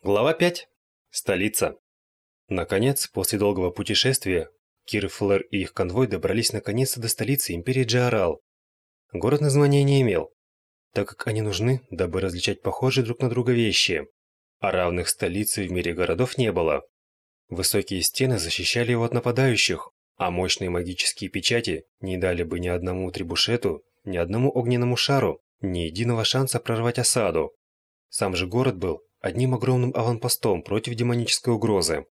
Глава 5. Столица. Наконец, после долгого путешествия, Кир, Флэр и их конвой добрались наконец-то до столицы Империи Джаарал. Город названия не имел, так как они нужны, дабы различать похожие друг на друга вещи. А равных столицы в мире городов не было. Высокие стены защищали его от нападающих, а мощные магические печати не дали бы ни одному трибушету, ни одному огненному шару ни единого шанса прорвать осаду. Сам же город был одним огромным аванпостом против демонической угрозы.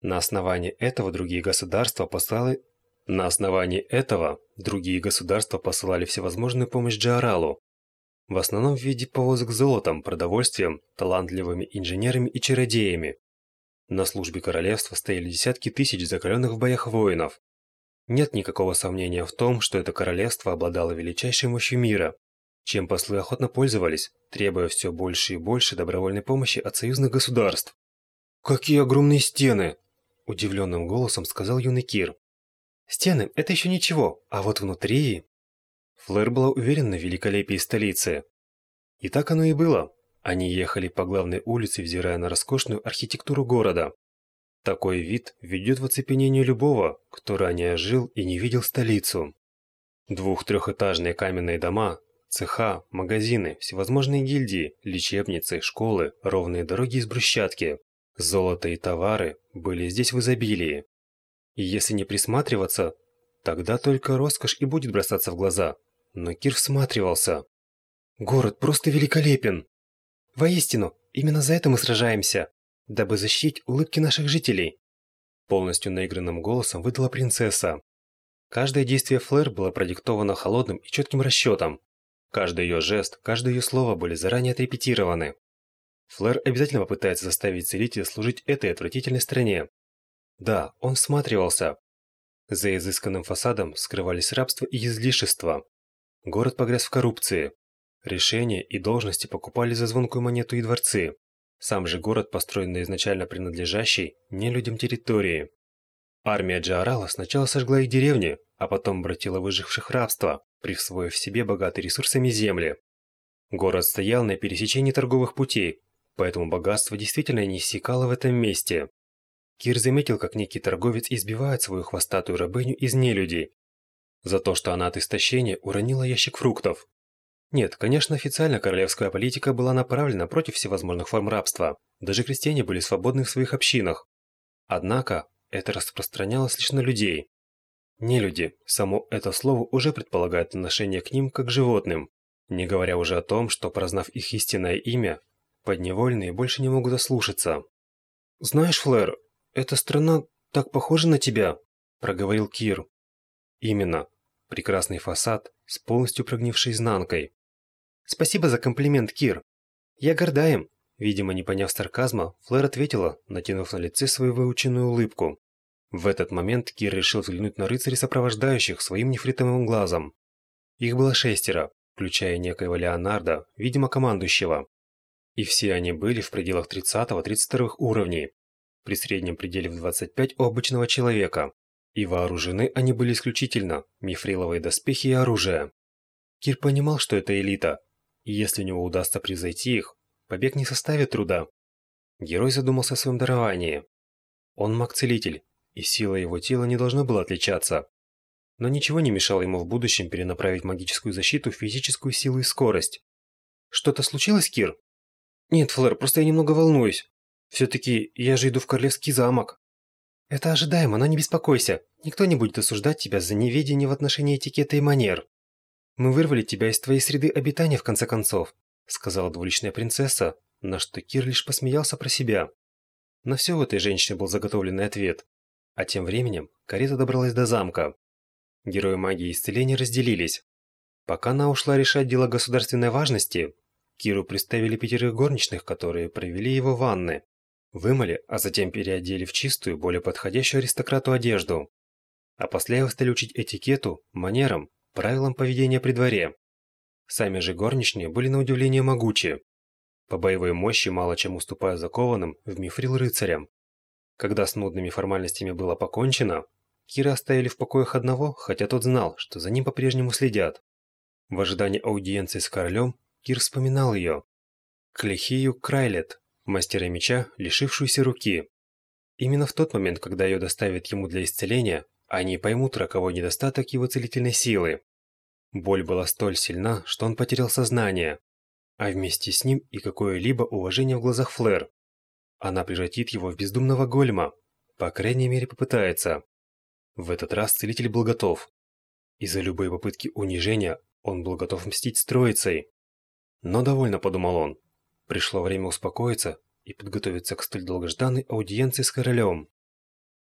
На основании этого другие государства послали на основании этого другие государства посылали всевозможную помощь Джаралу, в основном в виде повозок с золотом, продовольствием, талантливыми инженерами и чародеями. На службе королевства стояли десятки тысяч закаленных в боях воинов. Нет никакого сомнения в том, что это королевство обладало величайшей мощью мира, чем послы охотно пользовались, требуя все больше и больше добровольной помощи от союзных государств. «Какие огромные стены!» – удивленным голосом сказал юный Кир. «Стены – это еще ничего, а вот внутри...» Флэр была уверена в великолепии столицы. И так оно и было. Они ехали по главной улице, взирая на роскошную архитектуру города. Такой вид ведет в оцепенение любого, кто ранее жил и не видел столицу. Двух-трехэтажные каменные дома Цеха, магазины, всевозможные гильдии, лечебницы, школы, ровные дороги из брусчатки. Золото и товары были здесь в изобилии. И если не присматриваться, тогда только роскошь и будет бросаться в глаза. Но Кир всматривался. Город просто великолепен. Воистину, именно за это мы сражаемся, дабы защитить улыбки наших жителей. Полностью наигранным голосом выдала принцесса. Каждое действие Флэр было продиктовано холодным и четким расчетом. Каждый ее жест, каждое ее слово были заранее отрепетированы. Флэр обязательно попытается заставить целителя служить этой отвратительной стране. Да, он всматривался. За изысканным фасадом скрывались рабство и излишество. Город погряз в коррупции. Решения и должности покупали за звонкую монету и дворцы. Сам же город построен на изначально принадлежащей не людям территории. Армия Джаарала сначала сожгла их деревни, а потом обратила выживших в рабство присвоив себе богатые ресурсами земли. Город стоял на пересечении торговых путей, поэтому богатство действительно не иссякало в этом месте. Кир заметил, как некий торговец избивает свою хвостатую рабыню из нелюдей, за то, что она от истощения уронила ящик фруктов. Нет, конечно, официально королевская политика была направлена против всевозможных форм рабства, даже крестьяне были свободны в своих общинах. Однако, это распространялось лишь на людей. Нелюди, само это слово уже предполагает отношение к ним как к животным, не говоря уже о том, что, прознав их истинное имя, подневольные больше не могут ослушаться. «Знаешь, Флэр, эта страна так похожа на тебя», – проговорил Кир. «Именно. Прекрасный фасад с полностью прогнившей изнанкой». «Спасибо за комплимент, Кир. Я горда им». Видимо, не поняв сарказма, Флэр ответила, натянув на лице свою выученную улыбку. В этот момент Кир решил взглянуть на рыцарей сопровождающих своим нефритовым глазом. Их было шестеро, включая некоего Леонарда, видимо командующего. И все они были в пределах 30-32 уровней, при среднем пределе в 25 у обычного человека. И вооружены они были исключительно мифриловые доспехи и оружие. Кир понимал, что это элита, и если у него удастся превзойти их, побег не составит труда. Герой задумался о своем даровании. Он маг-целитель, и сила его тела не должна была отличаться. Но ничего не мешало ему в будущем перенаправить магическую защиту в физическую силу и скорость. «Что-то случилось, Кир?» «Нет, Флэр, просто я немного волнуюсь. Все-таки я же иду в Королевский замок». «Это ожидаемо, но не беспокойся. Никто не будет осуждать тебя за неведение в отношении этикета и манер. Мы вырвали тебя из твоей среды обитания, в конце концов», сказала двуличная принцесса, на что Кир лишь посмеялся про себя. На все у этой женщины был заготовленный ответ. А тем временем карета добралась до замка. Герои магии исцеления разделились. Пока она ушла решать дела государственной важности, Киру представили пятерых горничных, которые провели его в ванны, вымыли, а затем переодели в чистую, более подходящую аристократу одежду. А после его стали учить этикету, манерам, правилам поведения при дворе. Сами же горничные были на удивление могучи. По боевой мощи мало чем уступая закованным в мифрил рыцарям. Когда с нудными формальностями было покончено, Кира оставили в покоях одного, хотя тот знал, что за ним по-прежнему следят. В ожидании аудиенции с королем Кир вспоминал ее. Клехию Крайлет, мастера меча, лишившуюся руки. Именно в тот момент, когда ее доставят ему для исцеления, они поймут роковой недостаток его целительной силы. Боль была столь сильна, что он потерял сознание, а вместе с ним и какое-либо уважение в глазах Флэр. Она превратит его в бездумного гольма, по крайней мере попытается. В этот раз целитель был готов. И за любые попытки унижения он был готов мстить с троицей. Но довольно, подумал он. Пришло время успокоиться и подготовиться к столь долгожданной аудиенции с королем.